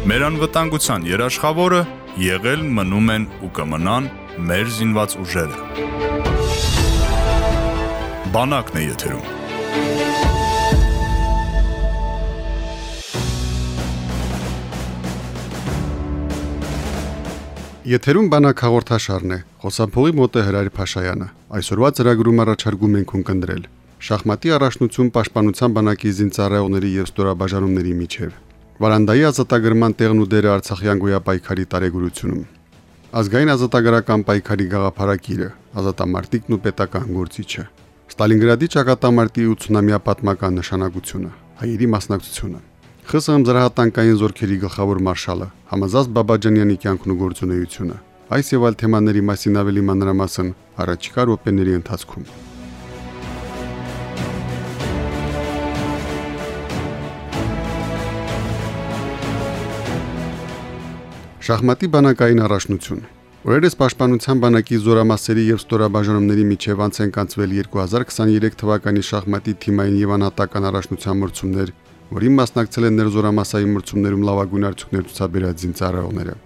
Մեր անվտանգության երաշխավորը եղել մնում են ու կմնան մեր զինված ուժերը։ Բանակն է եթերում։ Եթերում բանակ հաղորդաշարն է։ Խոսափողի մոտ է Հրայր Փաշայանը։ Այսօրվա ծրագրում առաջարկում ենք ունկնդրել շախմատի առաջնություն պաշտպանության բանակի զինծառայողների եւ ստորաբաժանումների միջև։ Վարանդայի ազատագրման տեղն ու դերը Արցախյան գոյապայքարի տարեգրությունում։ Ազգային ազատագրական պայքարի գաղափարակիրը, ազատամարտիկն ու պետական գործիչը։ Ստալինգրադի ճակատամարտի 80-ամյա պատմական նշանակությունը, հայերի մասնակցությունը։ ԽՍՀՄ զրահատանկային զորքերի գլխավոր մարշալը Համազած Բաբաջանյանի կյանքն ու գործունեությունը։ Այս եւ այլ թեմաների մասին ավելի մանրամասն առաջիկա րոպեների ընթացքում։ Շախմատի բանակային առաջնություն Օրերս Պաշտպանության բանակի զորամասերի եւ ստորաբաժանումների միջև անց են կանցվել 2023 թվականի շախմատի թիմային եւ անհատական առաջնության մրցումներ, որին մասնակցել են ներզորամասային մրցումներում լավագույն արդյունքներ ցուցաբերած զինծառայողները։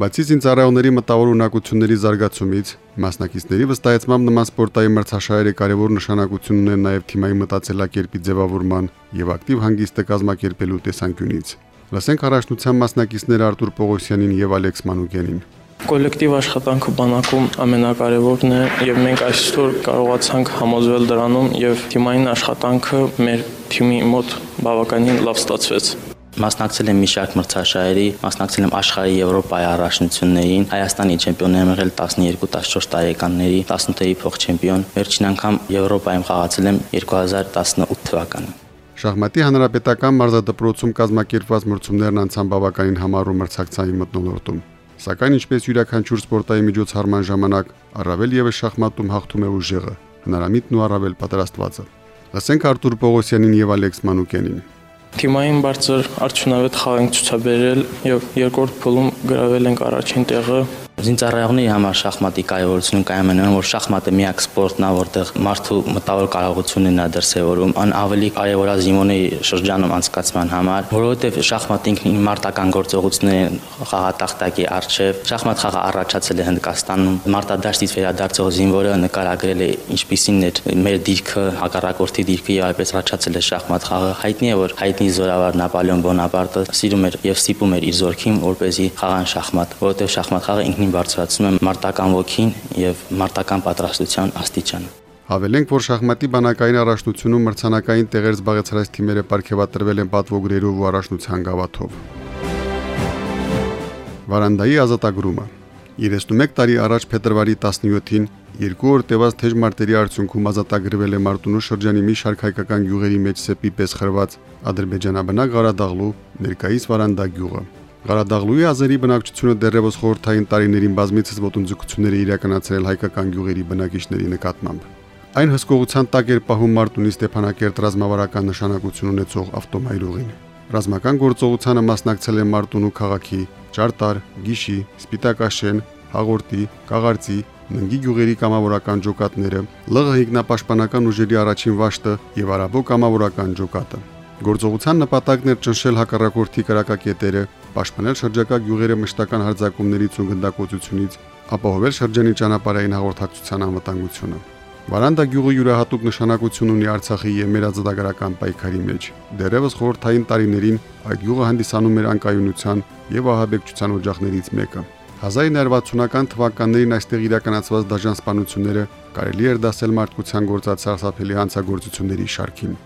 Բացի զինծառայողների մտավոր ունակությունների զարգացումից, մասնակիցների վստահեցմամբ նման սպորտային մրցաշարերը կարևոր նշանակություն ունեն նաև թիմային մտածելակերպի ձևավորման եւ ակտիվ հանգիստը կազմակերպելու տեսանկյունից։ Լսենք առաջնության մասնակիցներ Արտուր Պողոսյանին եւ Ալեքս Մանուկյանին։ Կոլեկտիվ աշխատանքը բանակում ամենակարևորն է եւ մենք այսօր կարողացանք համոզվել դրանում եւ թիմային աշխատանքը մեր թիմի մոտ բավականին լավ ստացվեց մասնակցել եմ մի շարք մրցաշարերի, մասնակցել եմ աշխարհի Եվրոպայի առաջնություններին, Հայաստանի չեմպիոն եմ եղել 12-14 տարեկանների, 18-ի փոխ չեմպիոն։ Վերջին անգամ Եվրոպայում խաղացել եմ 2018 թվականին։ Շախմատի հանրապետական մարզադպրոցում կազմակերպված մրցումներն անցան բավականին համառու մրցակցային մտնոլորտում։ Սակայն ինչպես յուրաքանչյուր սպորտային միջոցառման ժամանակ, առավել եւս շախմատում հաղթում է ուժեղը, հնարամիտն ու առավել պատրաստվածը։ Լսենք Արտուր Պողոսյանին եւ Ալեքս Մանուկյանին։ Թիմային բարձր արդյունավետ խաղ ենք ցուցաբերել եւ երկրորդ փուլում գրավել ենք առաջին տեղը Զինծառայողների համար շախմատի կարևորությունը կայանում է նրան, որ շախմատը միակ սպորտն է, որտեղ մարդու մտավոր կարողությունն է դրսևորում, ան ավելի կարևոր է զինվորների շրջանում անցկացման համար, որովհետև շախմատը ինքնին մարտական գործողությունների խաղատախտակի արժև, շախմատ խաղը առաջացել է Հնդկաստանում, մարտադաշտից վերադարձող զինվորը նկարագրել է ինչպիսին էր մեր դիրքը, հակառակորդի դիրքը եւ այդպես առաջացել է շախմատ խաղը։ Հայտնի է, որ հայտնի զորավար Նապոլեոն Բոնապարտը սիրում էր եւ ստիպում էր իր զորքին, որպեսզի խաղան շախմատ, որովհետեւ շախմատ խաղը ինքնին բարձրացնում է մարտական ոգին եւ մարտական պատրաստության աստիճանը։ Հավելենք, որ շախմատի բանակային առաջնությունում մրցանակային տեղեր զբաղեցրած թիմերը ապարգևատրվել են պատվոգրերով ու առաջնության գավաթով։ Վարանդայի ազատագրումը. 31 տարի առաջ փետրվարի 17-ին երկու օր տևած թեժ մարտերի արդյունքում ազատագրվել է Մարտունու շրջանի մի շարք հայկական գյուղերի մեջ սեպի պես խրված ադրբեջանաբնակ Ղարադաղլու ներկայիս Վարանդա գյուղը։ Ղարադաղլուի ազերի բնակչությունը դեռևս խորհրդային տարիներին բազմիցս ոտնձգություններ է իրականացրել հայկական գյուղերի բնակիչների նկատմամբ։ Այն հսկողության տակ էր պահում Մարտունի Ստեփանակերտ ռազմավարական նշանակություն ունեցող ավտոմայրուղին։ Ռազմական գործողությանը մասնակցել են Մարտունու քաղաքի Ճարտար, Գիշի, Սպիտակաշեն, Հաղորդի, Կաղարծի, Ննգի գյուղերի կամավորական ջոկատները, ԼՂ հիգնապաշտպանական ուժերի առաջին վաշտը եւ Արաբո կամավորական ջոկատը։ Գործողության նպատակն էր ճնշել հակառակորդի կրակակետերը, պաշտպանել շրջակա գյուղերը մշտական հարձակումներից ու գնդակոծությունից, ապահովել շրջանի ճանապարհային հաղորդակցության անվտանգությունը։ Վարանդա գյուղը յուրահատուկ նշանակություն ունի Արցախի եւ մեր ազատագրական պայքարի մեջ։ Դերևս խորթային տարիներին այդ գյուղը հանդիսանում էր անկայունության եւ ահաբեկչության օջախներից մեկը։ 1960-ական թվականներին այստեղ իրականացված դաժան սպանությունները կարելի էր դասել մարդկության գործած սարսափելի հանցագործությունների շարքին։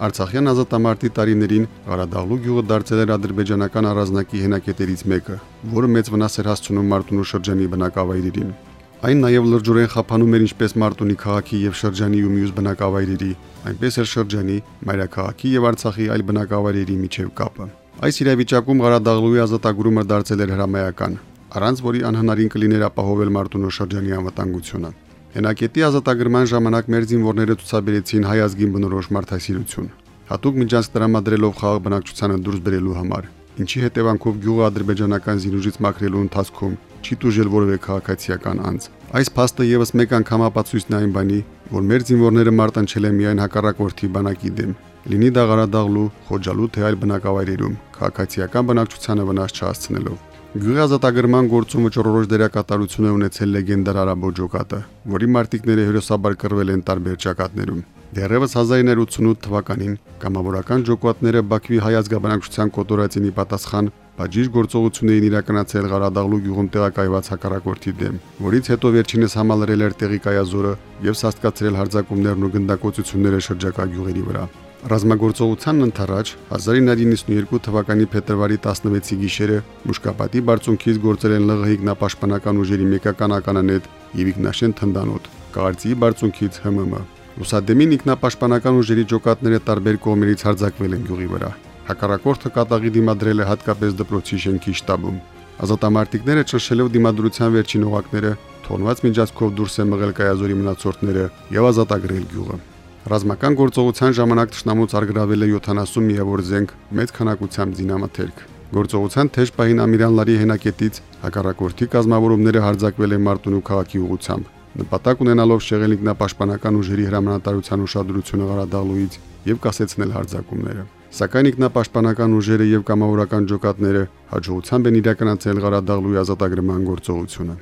Արցախյան ազատամարտի տարիներին Ղարադաղլու գյուղը դարձել էր ադրբեջանական առանձնակի հենակետերից մեկը, որը մեծ վնաս էր հասցնում Մարտունու շրջանի բնակավայրերին։ Այն նաև լրջորեն խափանում էր ինչպես Մարտունի քաղաքի եւ շրջանի ու մյուս բնակավայրերի, այնպես էլ շրջանի, մայրաքաղաքի եւ Արցախի այլ բնակավայրերի միջև կապը։ Այս իրավիճակում Ղարադաղլուի ազատագրումը դարձել էր հրամայական, առանց որի անհնարին կլիներ ապահովել Մարտունու շրջանի անվտանգությունը։ Հենակետի ազատագրման ժամանակ մեր զինվորները ցուցաբերեցին հայ ազգին բնորոշ մարդասիրություն։ Հատուկ միջանցք տրամադրելով խաղ բնակչությանը դուրս բերելու համար, ինչի հետևանքով գյուղը ադրբեջանական զինուժից մաքրելու ընթացքում չի դժել որևէ քաղաքացիական անձ։ Այս փաստը եւս մեկ անգամ ապացույցն այն բանի, որ մեր զինվորները մարտնչել են միայն հակառակորդի բանակի դեմ, լինի դա Ղարադաղլու, Խոջալու թե այլ բնակավայրերում, քաղաքացիական բնակչությանը վնաս չհասցնելով։ Գյուղի ազատագրման գործում ճորորոշ դերակատարություն է ունեցել լեգենդար Արաբո ջոկատը, որի մարտիկները հյուրասաբար կռվել են տարբեր ճակատներում։ Դեռևս 1988 թվականին կամավորական ջոկատները Բաքվի հայ ազգաբնակչության կոտորածինի պատասխան բաժիշ գործողություններին իրականացել Ղարադաղլու գյուղում տեղակայված հակառակորդի դեմ, որից հետո վերջինս համալրել էր տեղի կայազորը եւ սաստկացրել հարձակումներն ու գնդակոծությունները շրջակա գյուղերի վրա։ Ռազմագործողությանն ընթരാճ 1992 թվականի փետրվարի 16-ի գիշերը Մուշկապատի բարձունքից գործել են ԼՂՀ ինքնապաշտպանական ուժերի մեկական ականանետ եւ Իգնաշեն Թնդանոտ, Կաղարծի բարձունքից ՀՄՄ։ Լուսադեմին ինքնապաշտպանական ուժերի ջոկատները տարբեր կողմերից հարձակվել են գյուղի վրա։ Հակառակորդը կատաղի դիմադրել է հատկապես դպրոցի շենքի շտաբում։ Ազատամարտիկները ճնշելով դիմադրության վերջին օղակները թողնված միջազգով դուրս է մղել կայազորի մնացորդները եւ ազատագրել գյուղը։ Ռազմական գործողության ժամանակ ճշնամուց արգրավել է 70 միավոր զենք մեծ քանակությամբ զինամթերք։ Գործողության թեժ պահին ամիրանլարի հենակետից հակառակորդի կազմավորումները հարձակվել են Մարտունու քաղաքի ուղությամբ։ Նպատակ ունենալով շեղել ինքնապաշտպանական ուժերի հրամանատարության ուշադրությունը Ղարադաղլուից եւ կասեցնել հարձակումները սակայն ինքնապաշտպանական ուժերը եւ կամավորական ջոկատները հաջողությամբ են իրականացել Ղարադաղլուի ազատագրման գործողությունը։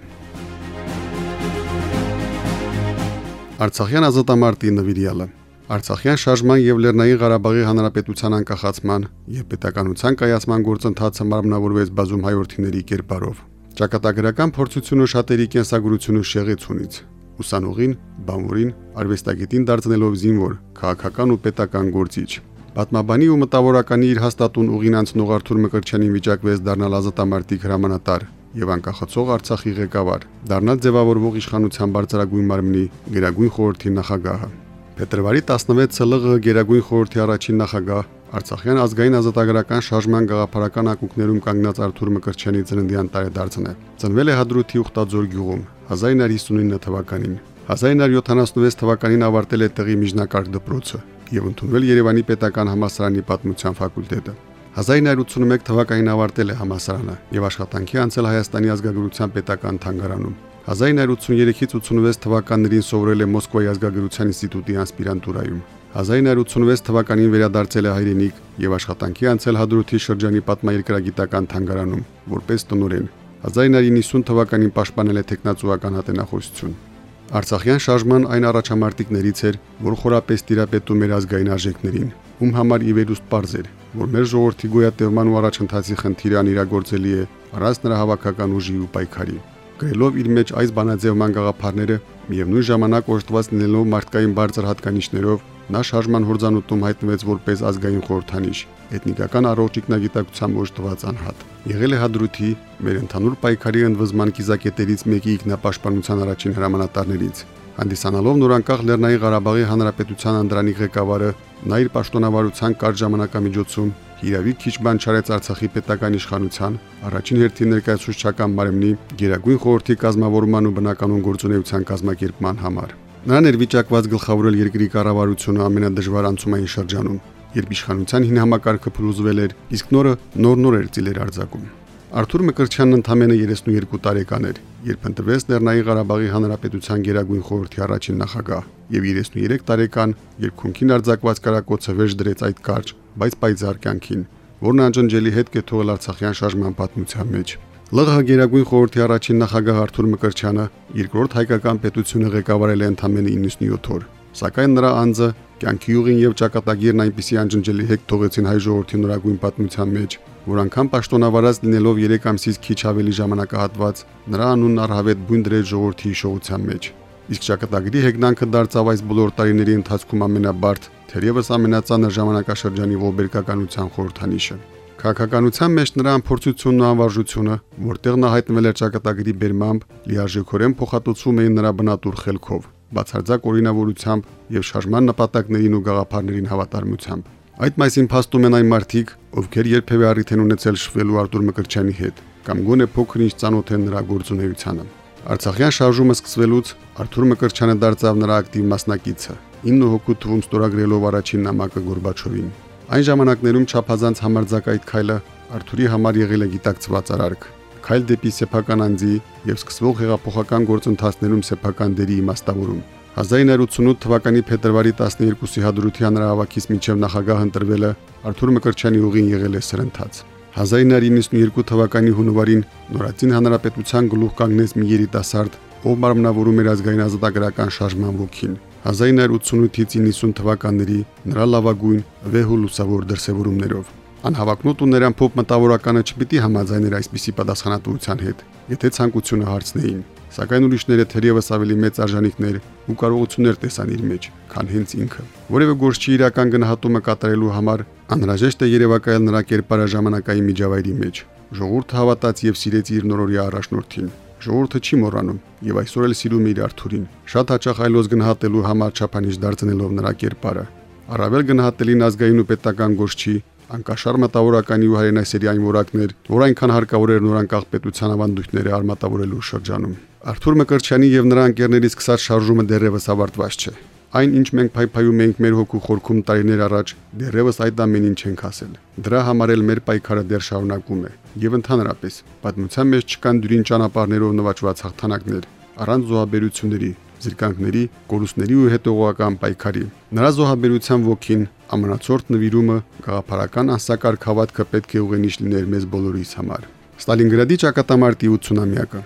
Արցախյան ազատամարտի նվիրյալը. Արցախյան շարժման եւ Լեռնային Ղարաբաղի Հանրապետության անկախացման եւ պետականության կայացման գործընթացը մարմնավորվեց բազում հայրենիների կերպարով։ Ճակատագրական փորձությունը շատերի կենսագրությունը շեղեցունից ուսանողին, բանվորին, արվեստագետին դարձնելով զինվոր, քաղաքական ու պետական գործիչ։ Պատմաբանի ու մտավորականի իր հաստատուն ուղին անցնող Արթուր Մկրտչյանին վիճակվեց դառնալ ազատամարտիկ հրամանատար եւ անկախացող Արցախի ղեկավար, դառնալ ձևավորվող իշխանության բարձրագույն մարմնի Գերագույն խորհրդի նախագահը։ Փետրվարի 16-ը ԼՂ Գերագույն խորհրդի առաջին նախագահ Արցախյան ազգային ազատագրական շարժման գաղափարական ակունքներում կանգնած Արթուր Մկրտչյանի ծննդյան տարեդարձն է։ Ծնվել է Հադրութի Ուխտաձոր գյուղում 1959 թվականին։ 1976 թվականին ավարտել է տեղի միջնակարգ դպրոցը եւ ընդունվել Երևանի Պետական համալսարանի պատմության ֆակուլտետը։ 1981 թվականին ավարտել է համալսարանը եւ աշխատանքի անցել Հայաստանի ազգագրության պետական թանգարանում։ 1983-ից 86 թվականներին սովորել է Մոսկվայի ազգագրության ինստիտուտի ասպիրանտուրայում։ 1986 թվականին վերադարձել է հայրենիք եւ աշխատանքի անցել Հադրութի շրջանի պատմաերկրագիտական թանգարանում որպես տնօրեն։ 1990 թվականին պաշտպանել է տեխնացուական հատենախոսություն։ Արցախյան շարժման այն առաջամարտիկներից էր, որ խորապես տիրապետում էր ազգային արժեքներին, ում համար ի վերուստ པարզ էր, որ մեր ժողովրդի գոյատևման ու առաջընթացի խնդիրը անիրագործելի է առանց նրա հավաքական ուժի ու պայքարի։ Գրելով իր մեջ այս բանաձևման գաղափարները, միևնույն ժամանակ օժտված լինելով մարդկային բարձր հատկանիշներով, նա շարժման հորձանուտում հայտնվեց որպես ազգային խորհրդանիշ, էթնիկական առողջ ինքնագիտակցությամբ օժտված անհատ։ Եղել է Հադրութի մեր ընդհանուր պայքարի ընդվզման կիզակետերից մեկի ինքնապաշտպանության առաջին հրամանատարներից։ Հանդիսանալով նորանկախ Լեռնային Ղարաբաղի Հանրապետության անդրանի ղեկավարը, նա իր պաշտոնավարության կարճ ժամանակամիջոցում հիրավի քիչ բան չարեց Արցախի պետական իշխանության, առաջին հերթին ներկայացուցչական մարմնի Գերագույն խորհրդի կազմավորման ու բնականոն գործունեության կազմակերպման համար։ Նրան էր վիճակված գլխավորել երկրի կառավարությունը ամենադժվար անցումային շրջանում, երբ իշխանության հին համակարգը փլուզվել էր, իսկ նորը նոր-նոր էր ծիլեր արձակում։ Արթուր Մկրտչյանն ընդամենը 32 տարեկան էր, երբ ընտրվեց Լեռնային Ղարաբաղի Հանրապետության Գերագույն խորհրդի առաջին նախագահ, եւ 33 տարեկան, երբ քունքին արձակված կարակոցը վեճ դրեց այդ կարճ, բայց պայծառ կյանքին, որն անջնջելի հետ կթողել Արցախյան շարժման պատմության մեջ։ ԼՂՀ Գերագույն խորհրդի առաջին նախագահ Արթուր Մկրտչյանը երկրորդ հայկական պետությունը ղեկավարել է ընդամենը 97 օր, սակայն նրա անձը կյանքի ուղին եւ ճակատագիրն այնպիսի անջնջելի հետ թողեցին հայ ժողովրդի նորագույն պատմության մեջ, որ անգամ պաշտոնավարած լինելով 3 ամսից քիչ ավելի ժամանակահատված, նրա անունն առհավետ բույն դրեց ժողովրդի հիշողության մեջ։ Իսկ ճակատագրի հեգնանքը դարձավ այս բոլոր տարիների ընթացքում ամենաբարդ, թերևս ամենածանր ժամանակաշրջանի ողբերգականության խորհրդանիշը։ Քաղաքականության մեջ նրա ամփորձությունն ու անվարժությունը, որտեղ նա հայտնվել էր ճակատագրի բերմամբ, լիարժեքորեն փոխհատուցում էին նրա բնատուր խելքով, բացարձակ օրինավորությամբ եւ շարժման նպատակներին ու գաղափարներին հավատարմությամբ։ Այդ մասին փաստում են այն մարդիկ, ովքեր երբևէ առիթ են ունեցել շվելու Արտուր Մկրտչյանի հետ, կամ գոնե փոքր-ինչ ծանոթ են նրա գործունեությանը։ Արցախյան շարժումը սկսվելուց Արտուր Մկրտչյանը դարձավ նրա ակտիվ մասնակիցը, 9 հոգու թվում ստորագրելով առաջին նամակը Գորբաչովին։ Այն ժամանակներում չափազանց համարձակայդ քայլը Արտուրի համար եղել է գիտակցված արարք քայլ դեպի սեփական անձի եւ սկսվող հեղափոխական գործընթացներում սեփական դերի իմաստավորում 1988 թվականի փետրվարի 12-ի հադրութի հանրահավաքից մինչև նախագահ ընտրվելը Արթուր Մկրտչյանի ուղին եղել է սրընթաց։ 1992 թվականի հունվարին Նորածին հանրապետության գլուխ կանգնեց մի երիտասարդ, ով մարմնավորում էր ազգային ազատագրական շարժման ոգին։ 1988-ից 90 թվականների նրա լավագույն վեհ ու լուսավոր դրսևորումներով Անհավակնոտ ու նրան փոփ մտավորականը չպիտի համաձայներ այսպիսի պատասխանատվության հետ, եթե ցանկությունը հարցնեին, սակայն ուրիշները թերևս ավելի մեծ արժանինքներ ու կարողություններ տեսան իր մեջ, քան հենց ինքը։ Որևէ գործչի իրական գնահատումը կատարելու համար անհրաժեշտ է երևակայել նրա կերպարը ժամանակային միջավայրի մեջ։ Ժողովուրդը հավատաց եւ սիրեց իր նորորյա առաջնորդին։ Ժողովուրդը չի մոռանում եւ այսօր էլ սիրում է իր Արթուրին։ Շատ հաճախ այլոց գնահատելու համար չափանիշ դարձնելով նրա կերպարը։ Առավել գնահատելին ազգային ու պետական գործչի անկաշար մտավորականի ու հայրենասերի այն որակներ, որ այնքան հարկավոր էր նոր անկախ պետության ավանդույթները արմատավորելու շրջանում։ Արթուր Մկրտչյանի եւ նրա ընկերների սկսած շարժումը դեռևս ավարտված չէ։ Այն ինչ մենք փայփայում ենք մեր հոգու խորքում տարիներ առաջ, դեռևս այդ ամենին չենք հասել։ Դրա համար էլ մեր պայքարը դեռ շարունակում է։ Եվ ընդհանրապես, պատմության մեջ չկան դյուրին ճանապարհներով նվաճված հաղթանակներ, առանց զոհաբերությունների, զիրկանքների, կորուստների ու հետողական պայքարի։ Նրա զոհաբերության ոգին ամենացորդ նվիրումը գաղափարական անսակար խավատքը պետք է ուղենիշ լիներ մեզ բոլորիս համար։ Ստալինգրադի ճակատամարտի 80-ամյակը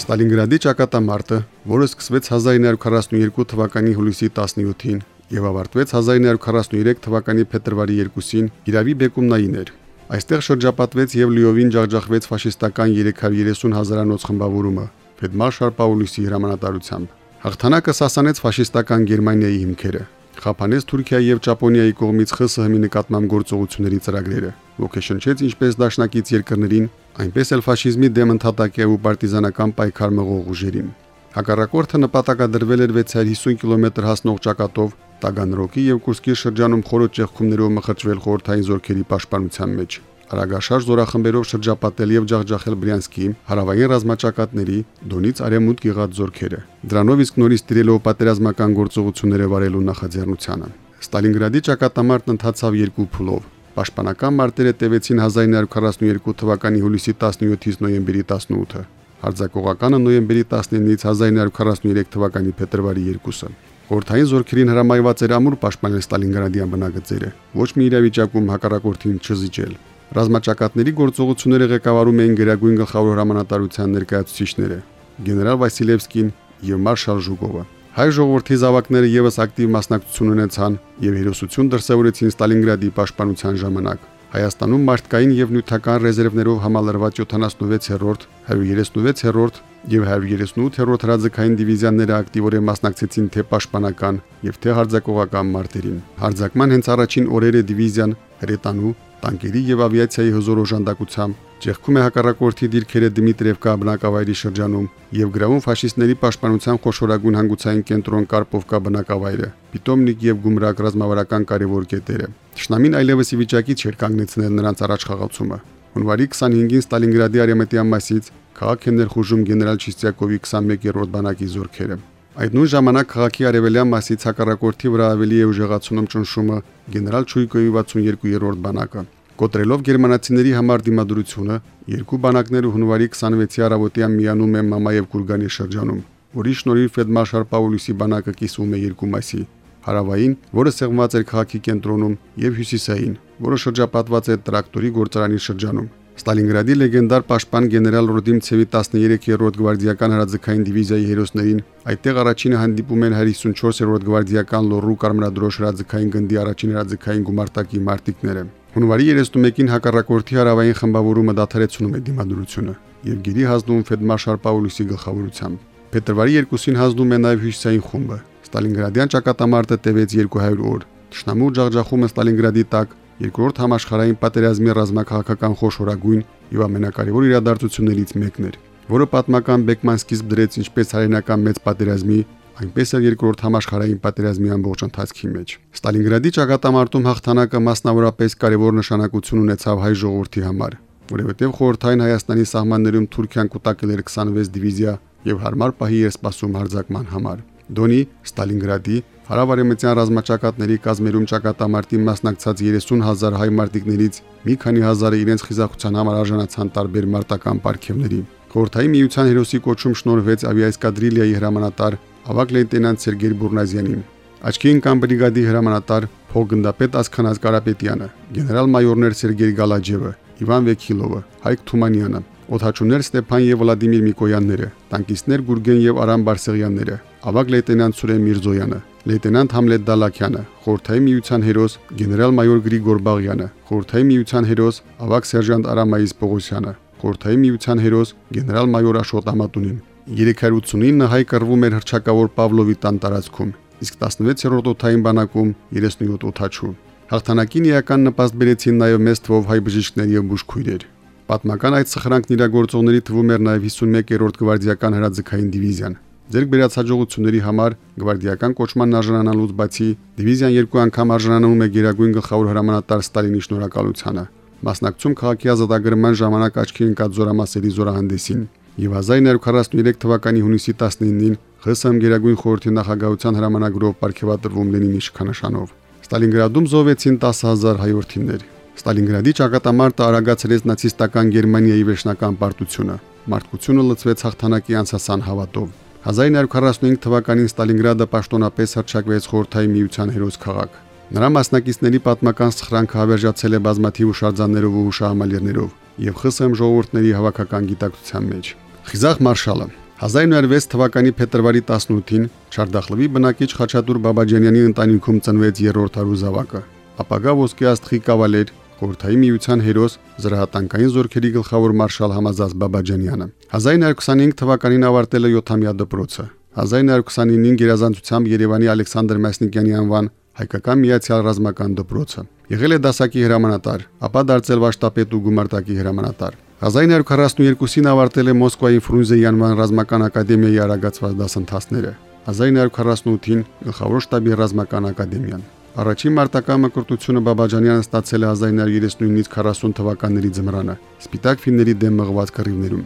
Ստալինգրադի ճակատամարտը, որը սկսվեց 1942 թվականի հուլիսի 17-ին եւ ավարտվեց 1943 թվականի փետրվարի 2-ին, իրավի բեկումնային էր։ Այստեղ շրջապատվեց եւ լիովին ջախջախվեց ֆաշիստական 330 հազարանոց խմբավորումը Ֆեդմարշալ Պաուլիսի հրամանատարությամբ։ Հաղթանակը սասանեց ֆաշիստական Գերմանիայի հիմքերը։ Խափանեց Թուրքիայի եւ Ճապոնիայի կողմից ԽՍՀՄ-ի նկատմամբ գործողությունների ծրագրերը։ Ոգեշնչեց ինչպես դաշնակից երկրներին, այնպես էլ ֆաշիզմի դեմ ընդհատակյա ու պարտիզանական պայքար մղող ուժերին։ Հակառակորդը նպատակադրվել էր 650 կիլոմետր հասնող ճակատով Տագանրոկի եւ Կուրսկի շրջանում խորը ճեղքումներով մխրճվել խորթային զորքերի պաշտպանության մեջ։ Արագաշարժ զորախմբերով շրջապատել եւ ջախջախել Բրյանսկի հարավային ռազմաճակատների Դոնից արևմուտք եղած զորքերը։ Դրանով իսկ նորից տիրելով պատերազմական գործողությունները վարելու նախաձեռնությանը։ Ստալինգրադի ճակատամարտն ընթացավ երկու փուլով։ Պաշտպանական մարտերը տևեցին 1942 թվականի հուլիսի 17-ից նոյեմբերի 18-ը։ Հարձակողականը նոյեմբերի 19-ից 1943 թվականի փետրվարի 2-ը։ Խորթային զորքերին հրամայված էր ամուր պաշտպանել Ստալինգրադի ամբնագծերը, ոչ մի իրավիճակում հակառակորդին չզիջել։ Ռազմաճակատների գործողությունները ղեկավարում էին Գերագույն գլխավոր հրամանատարության ներկայացուցիչները՝ գեներալ Վասիլևսկին եւ մարշալ Ժուգովը։ Հայ ժողովրդի զավակները եւս ակտիվ մասնակցություն ունեցան եւ հերոսություն դրսեւորեցին Ստալինգրադի պաշտպանության ժամանակ։ Հայաստանում մարդկային եւ նյութական ռեզերվներով համալրված 76-րդ, 136-րդ եւ 138-րդ հրաձգային դիվիզիաները ակտիվորեն մասնակցեցին թե պաշտպանական եւ թե հարձակողական մարտերին։ Հարձակման հենց առաջին օրերը դիվիզիան հրետանու, տանկերի եւ ավիացիայի հզոր օժանդակությամբ ճեղքում է հակառակորդի դիրքերը Դմիտրիևկա բնակավայրի շրջանում եւ գրավում ֆաշիստների պաշտպանության խոշորագույն հանգուցային կենտրոն Կարպովկա բնակավայրը, Պիտոմնիկ եւ Գումրակ ռազմավարական կարևոր կետերը։ Տշնամին այլևս ի վիճակի չէր կանգնեցնել նրանց առաջխաղացումը։ Հունվարի 25-ին Ստալինգրադի արևմտյան մասից քաղաք են ներխուժում գեներալ Չիստյակովի 21-րդ բանակի զորքերը։ Այդ նույն ժամանակ քաղաքի արևելյան մասից հակառակորդի վրա ավելի է ուժեղացնում ճնշումը գեներալ Չույկոյի 62-րդ բանակը։ Կոտրելով գերմանացիների համար դիմադրությունը, երկու բանակները հունվարի 26-ի առավոտյան միանում են Մամաև Կուրգանի շրջանում, որի շնորհիվ Ֆեդմարշալ Պաուլուսի բանակը կիսվում է երկու մասի՝ հարավային, որը սեղմված էր քաղաքի կենտրոնում, եւ հյուսիսային, որը շրջապատված է տրակտորի գործարանի շրջանում։ Ստալինգրադի լեգենդար պաշտպան գեներալ Ռոդիմցևի 13-րդ գվարդիական հրաձգային դիվիզիայի հերոսներին այդտեղ առաջինը հանդիպում են 54-րդ գվարդիական Լոռու կարմրադրոշ հրաձգային գնդի առաջին հրաձգային գումարտակի մարտիկները։ Հունվարի 31-ին հակառակորդի հարավային խմբավորումը դադարեցնում է դիմադրությունը եւ գիրի հանձնում Ֆեդմարշալ Պաուլուսի գլխավորությամբ։ Փետրվարի 2-ին հանձնում է նաեւ հյուսիսային խումբը։ Ստալինգրադյան ճակատամարտը տևեց 200 օր։ Տշնամու ջախջախումը Ստալինգրադի տակ երկրորդ համաշխարհային պատերազմի ռազմաքաղաքական խոշորագույն եւ ամենակարևոր իրադարձություններից մեկն էր, որը պատմական Բեկման սկիզբ դրեց ինչպես հայրենական մեծ պատերազմի, այնպես էլ երկրորդ համաշխարհային պատերազմի ամբողջ ընթացքի մեջ։ Ստալինգրադի ճակատամարտում հաղթանակը մասնավորապես կարևոր նշանակություն ունեցավ հայ ժողովրդի համար, որովհետև խորհրդային Հայաստանի սահմաններում Թուրքիան կուտակել էր 26 դիվիզիա եւ հարմար պահի էր սպասում հարձակման համար։ Դոնի, Ստալինգրադի, հարավարեմտյան ռազմաճակատների կազմերում ճակատամարտի մասնակցած 30000 հայ մարտիկներից մի քանի հազարը իրենց խիզախության համար արժանացան տարբեր մարտական պարգևների։ Խորհրդային միության հերոսի կոչում շնորհվեց ավիաեսկադրիլիայի հրամանատար ավակ լեյտենանտ Սերգեյ Բուրնազյանին։ Աչքի ընկան բրիգադի հրամանատար փոխգնդապետ Ասքանաց Կարապետյանը, գեներալ-մայորներ Սերգեյ Գալաջևը, Իվան Վեքիլովը, Հայկ Թումանյանը, օթաչուներ Ստեփան եւ Վլադիմիր Միկոյանները, տանկիստներ Գուրգեն եւ Արամ Բարսեղյանները, ավագ լեյտենանտ Սուրեն Միրզոյանը, լեյտենանտ Համլետ Դալաքյանը, խորթայի միության հերոս գեներալ-մայոր Գրիգոր Բաղյանը, խորթայի միության հերոս ավագ սերժանտ Արամայիս Պողոսյանը, խորթայի միության հերոս գեներալ-մայոր Աշոտ Ամատունին, 389 հայ կռվում էր հրճակավոր Պավլովի տան տարածքում, իսկ 16-րդ օթային բանակում 37 օթաչու։ Հաղթանակին իական նպաստ բերեցին նաև մեծ թվով հայ բժիշկներ եւ բուժքույրեր։ Պատմական այդ սխրանքն իրագործողների թվում էր նաև 51-րդ գվարդիական հրաձգային դիվիզիան։ Ձերկ բերած հաջողությունների համար գվարդիական կոչման արժանանալուց բացի դիվիզիան երկու անգամ արժանանում է Գերագույն գլխավոր հրամանատար Ստալինի շնորհակալությանը։ Մասնակցում քաղաքի ազատագրման ժամանակ աչքի ընկած զորամասերի զորահանդեսին եւ 1943 թվականի հունիսի 19-ին ԽՍՀՄ Գերագույն խորհրդի նախագահության հրամանագրով ապարգևատրվում Լենինի շքանշանով։ Ստալինգրադում զոհվեցին 10000 հայորդիներ։ Ստալինգրադի ճակատամարտը արագացրեց նացիստական Գերմանիայի վերջնական պարտությունը։ Մարդկությունը լցվեց հաղթանակի անցասան հավատով։ 1945 թվականին Ստալինգրադը պաշտոնապես հրճակվեց խորհրդային միության հերոս քաղաք։ Նրա մասնակիցների պատմական սխրանքը հավերժացել է բազմաթիվ ուշարձաններով ու հուշահամալիրներով եւ ԽՍՀՄ ժողովուրդների հավաքական գիտակցության մեջ։ Խիզախ մարշալը 1906 թվականի փետրվարի 18-ին Չարդախլվի բնակիչ Խաչատուր Բաբաջանյանի ընտանիքում ծնվեց երրորդ հարուզավակը։ Ապագա ոսկե աստղի կավալեր Խորթայի միության հերոս զրահատանկային զորքերի գլխավոր մարշալ Համազած Բաբաջանյանը 1925 թվականին ավարտել է 7-ամյա դպրոցը 1929-ին գերազանցությամբ Երևանի Ալեքսանդր Մասնիկյանի անվան հայկական միացյալ ռազմական դպրոցը եղել է դասակի հրամանատար, ապա դարձել վաշտապետ ու գումարտակի հրամանատար 1942-ին ավարտել է Մոսկվայի Ֆրունզեի անվան ռազմական ակադեմիայի արագացված դասընթացները։ 1948-ին գլխավոր շտաբի ռազմական ակադեմիան։ Առաջին մարտական մկրտությունը Բաբաջանյանը ստացել է 1939-ից 40 թվականների ձմռանը Սպիտակ ֆինների դեմ մղված կռիվներում։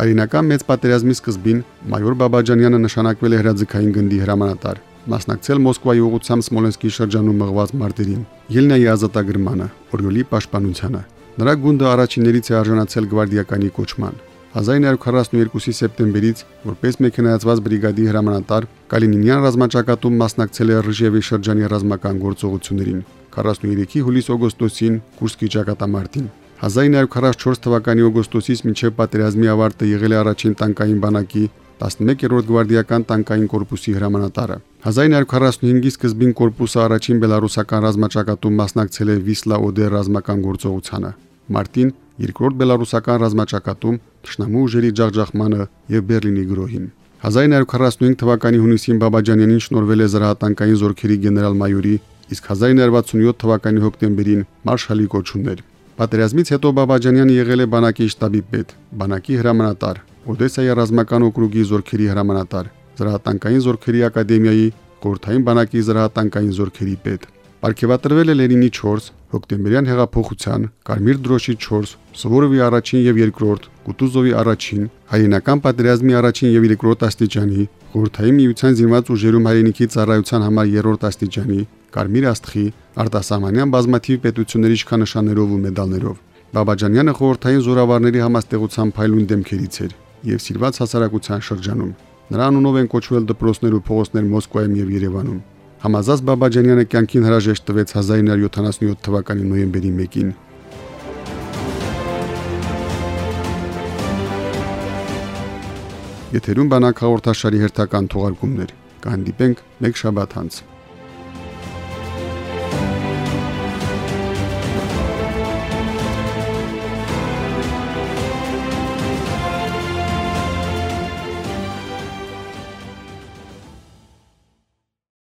Հայրենական մեծ պատերազմի սկզբին մայոր Բաբաջանյանը նշանակվել է հրաձգային գնդի հրամանատար, մասնակցել Մոսկվայի ուղությամբ Սմոլենսկի շրջանում մղված մարտերին, Ելնայի ազատագրմանը, Օրյոլի պաշտպանությանը, Նրա գունդը առաջիններից է արժանացել գվարդիականի կոչման։ 1942-ի սեպտեմբերից որպես մեքենայացված բրիգադի հրամանատար Կալինինյան ռազմաճակատում մասնակցել է Ռժևի շրջանի ռազմական գործողություններին 43-ի հուլիս-օգոստոսին Կուրսկի ճակատամարտին 1944 թվականի օգոստոսից մինչև պատերազմի ավարտը եղել է առաջին տանկային բանակի 11-րդ գվարդիական տանկային կորպուսի հրամանատարը 1945-ի սկզբին կորպուսը առաջին բելարուսական ռազմաճակատում մասնակցել է Վիսլա Օդեր ռազմական գործողությանը Մարտին երկրորդ բելարուսական ռազմաճակատում Թշնամու ուժերի ջախջախմանը եւ Բերլինի գրոհին։ 1945 թվականի հունիսին Բաբաջանյանին շնորվել է զրահատանկային զորքերի գեներալ-մայորի, իսկ 1967 թվականի հոկտեմբերին մարշալի կոչումներ։ Պատերազմից հետո Բաբաջանյանը եղել է բանակի շտաբի պետ, բանակի հրամանատար, Օդեսայի ռազմական օկրուգի զորքերի հրամանատար, զրահատանկային զորքերի ակադեմիայի, Գորթային բանակի զրահատանկային զորքերի պետ։ Պարգևատրվել է Լենինի 4, հոկտեմբերյան հեղափոխության, Կարմիր դրոշի 4, Սովորովի առաջին եւ երկրորդ, Կուտուզովի առաջին, հայրենական պատերազմի առաջին եւ երկրորդ աստիճանի, Խորհրդային միության զինված ուժերում հայրենիքի ծառայության համար երրորդ աստիճանի, Կարմիր աստղի, արտասահմանյան բազմաթիվ պետությունների իշխանանշաններով ու մեդալներով։ Բաբաջանյանը խորհրդային զորավարների համաստեղության փայլուն դեմքերից էր եւ սիրված հասարակության շրջանում։ Նրա անունով են կոչվել դպրոցներ ու փողոցներ Մոսկվայում եւ Երևանում։ Համազած Բաբաջանյանը կյանքին հրաժեշտ տվեց 1977 թվականի նոյեմբերի 1-ին։ Եթերում բանակ հաղորդաշարի հերթական թողարկումներ։ Կհանդիպենք մեկ շաբաթ անց։